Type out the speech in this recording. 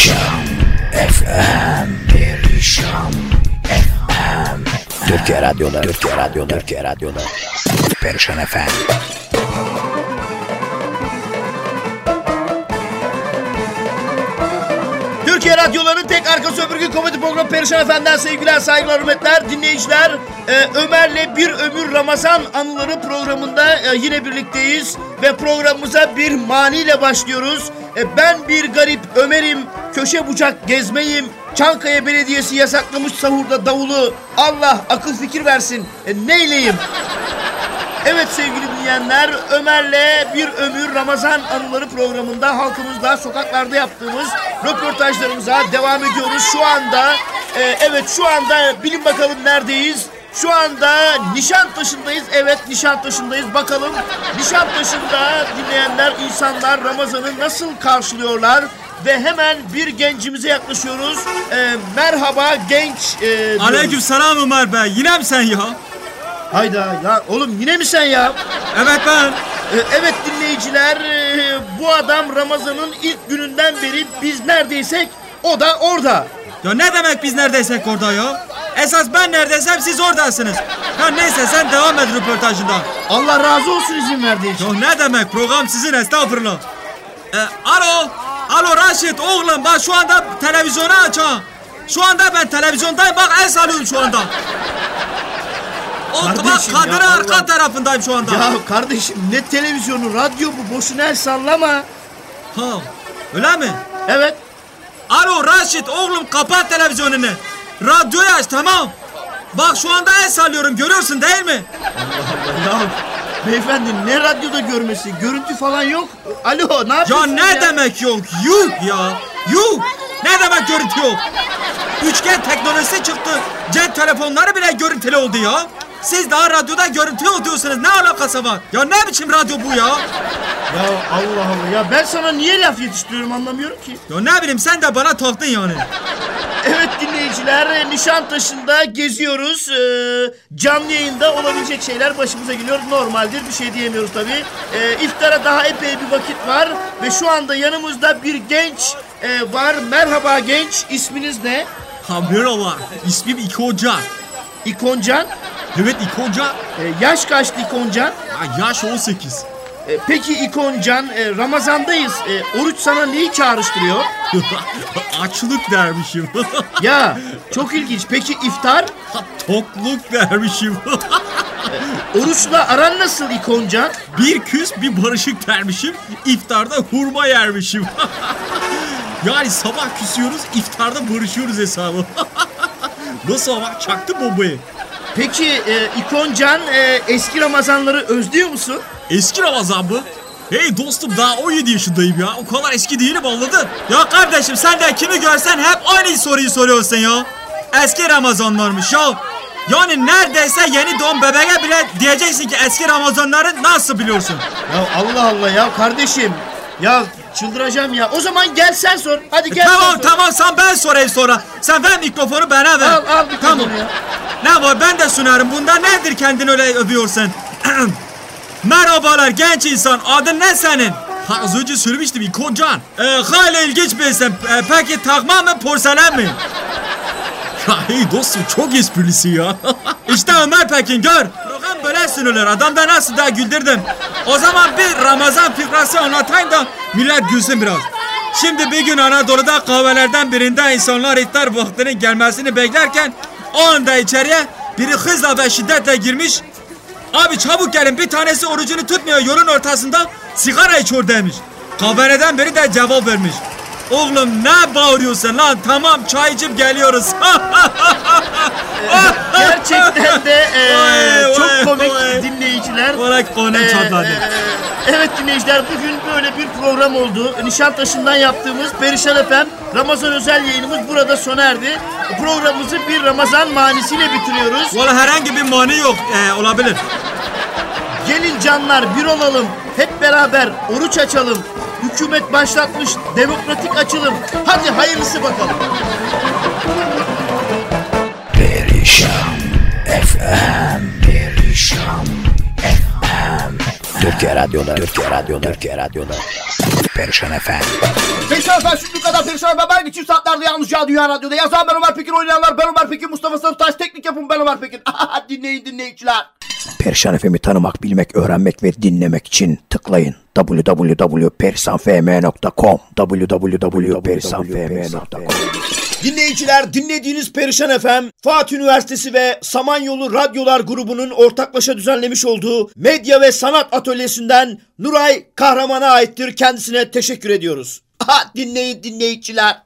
Perişan. FM Perişan. FM Türkiye Radyo'da. Türkiye Radyo'da. Türkiye Radyo'da. Perişan FM Türkiye Radyoları'nın tek arka sömürge komedi programı Perişan Efendi'den sevgiler, saygılar, hürmetler. Dinleyiciler, e, Ömer'le Bir Ömür Ramazan Anıları programında e, yine birlikteyiz. Ve programımıza bir maniyle başlıyoruz. E, ben bir garip Ömer'im, köşe bucak gezmeyim. Çankaya Belediyesi yasaklamış sahurda davulu. Allah akıl fikir versin. E, neyleyim? Evet sevgili dinleyenler Ömer'le bir ömür Ramazan anıları programında halkımızla sokaklarda yaptığımız röportajlarımıza devam ediyoruz. Şu anda e, evet şu anda bilin bakalım neredeyiz? Şu anda Nişantaşı'ndayız. Evet Nişantaşı'ndayız. Bakalım Nişantaşı'nda dinleyenler insanlar Ramazan'ı nasıl karşılıyorlar? Ve hemen bir gencimize yaklaşıyoruz. E, merhaba genç. E, diyoruz. Aleyküm selam Ömer Bey. Yine mi sen ya? Hayda ya oğlum yine mi sen ya? Evet ben. Ee, Evet dinleyiciler e, bu adam Ramazan'ın ilk gününden beri biz neredeysek o da orada. Ya ne demek biz neredeysek orada ya? Esas ben neredeysem siz oradasınız. Ya neyse sen devam et röportajından. Allah razı olsun izin verdiği için. Ya ne demek program sizin estağfurullah. Ee, alo. Alo Raşit oğlum bak şu anda televizyonu aç ha. Şu anda ben televizyondayım bak el salıyorum şu anda. O, bak Kardeşim ya, kadının arka Allah. tarafındayım şu anda. Ya kardeşim ne televizyonu radyo bu boşuna el sallama. Ha, öyle mi? Evet. Alo Raşit oğlum kapat televizyonunu. Radyoyu aç tamam. Bak şu anda el sallıyorum görüyorsun değil mi? Ya beyefendi ne radyoda görmesi görüntü falan yok. Alo ne Ya yapıyorsun ne demek yok? Yuh ya. Yuh. Ne demek görüntü yok? Üçgen teknolojisi çıktı. Cep telefonları bile görüntülü oldu ya. Siz daha radyoda görüntü yok diyorsunuz. Ne alakası var? Ya ne biçim radyo bu ya? Ya Allah Allah ya ben sana niye laf yetiştiriyorum anlamıyorum ki. Ya ne bileyim sen de bana taktın yani. Evet dinleyiciler Nişantaşı'nda geziyoruz. Ee, canlı yayında olabilecek şeyler başımıza geliyor. Normaldir bir şey diyemiyoruz tabii. Ee, iftara daha epey bir vakit var. Ve şu anda yanımızda bir genç e, var. Merhaba genç. İsminiz ne? Ha merhaba. İsmim İkoncan. İkoncan. Evet İkoncan. Ee, yaş kaçtı İkoncan? Ya yaş 18. Ee, peki İkoncan e, Ramazan'dayız. E, oruç sana neyi çağrıştırıyor? Açlık dermişim. Ya çok ilginç. Peki iftar? Tokluk dermişim. Oruçla aran nasıl İkoncan? bir küs bir barışık dermişim. İftarda hurma yermişim. yani sabah küsüyoruz, iftarda barışıyoruz hesabı. Nasıl ama çaktı bombayı. Peki e, İkoncan e, eski Ramazanları özlüyor musun? Eski Ramazan mı? Hey dostum daha 17 yaşındayım ya. O kadar eski değilim anladın? Ya kardeşim sen de kimi görsen hep aynı soruyu soruyorsun ya. Eski Ramazanlarmış ya. Yani neredeyse yeni doğan bebeğe bile diyeceksin ki eski Ramazanları nasıl biliyorsun? Ya Allah Allah ya kardeşim. Ya çıldıracağım ya. O zaman gel sen sor. Hadi gel tamam sen sor. tamam sen ben sorayım sonra. Sen ver mikrofonu bana ver. Al al mikrofonu Tamam. ya. Ne var ben de sunarım. Bunda nedir kendini öyle övüyorsun? Merhabalar genç insan. Adın ne senin? Ha, az önce söylemiştim İkoncan. Ee, hala ilginç bir isim. Ee, peki takma mı porselen mi? Ya hey dostum çok esprisi ya. işte Ömer Pekin gör. Program böyle sunulur. Adam da nasıl da güldürdüm. O zaman bir Ramazan fikrası anlatayım da millet gülsün biraz. Şimdi bir gün Anadolu'da kahvelerden birinde insanlar iftar vaktinin gelmesini beklerken o anda içeriye biri hızla ve şiddetle girmiş. Abi çabuk gelin bir tanesi orucunu tutmuyor yolun ortasında sigara içiyor demiş. Kahveleden biri de cevap vermiş. Oğlum ne bağırıyorsun lan tamam çay içip geliyoruz. Gerçekten de e, Vay, çok vay, komik vay. dinleyiciler. Bana konem Ee, çatladı. e, evet dinleyiciler bugün böyle bir program oldu. Nişantaşı'ndan yaptığımız Perişan Efem Ramazan özel yayınımız burada sona erdi. Programımızı bir Ramazan manisiyle bitiriyoruz. Valla herhangi bir mani yok ee, olabilir. Gelin canlar bir olalım. Hep beraber oruç açalım. Hükümet başlatmış demokratik açılım. Hadi hayırlısı bakalım. Perişan FM Perişan FM Türkiye Radyo'da Türkiye Radyo'da Türkiye Radyo'da Perişan FM. Perişan efendim şimdi kadar perişan efendim. Aynı çift saatlerde yalnızca Dünya Radyo'da. Yazan ben Ömer Pekin, oynayanlar ben Ömer Pekin, Mustafa Sarıtaş, teknik yapım ben Ömer Pekin. Dinleyin dinleyiciler. Perişan FM'i tanımak, bilmek, öğrenmek ve dinlemek için tıklayın www.perisanfm.com www.perisanfm.com Dinleyiciler dinlediğiniz Perişan FM, Fatih Üniversitesi ve Samanyolu Radyolar grubunun ortaklaşa düzenlemiş olduğu medya ve sanat atölyesinden Nuray Kahraman'a aittir. Kendisine teşekkür ediyoruz. Aha, dinleyin dinleyiciler.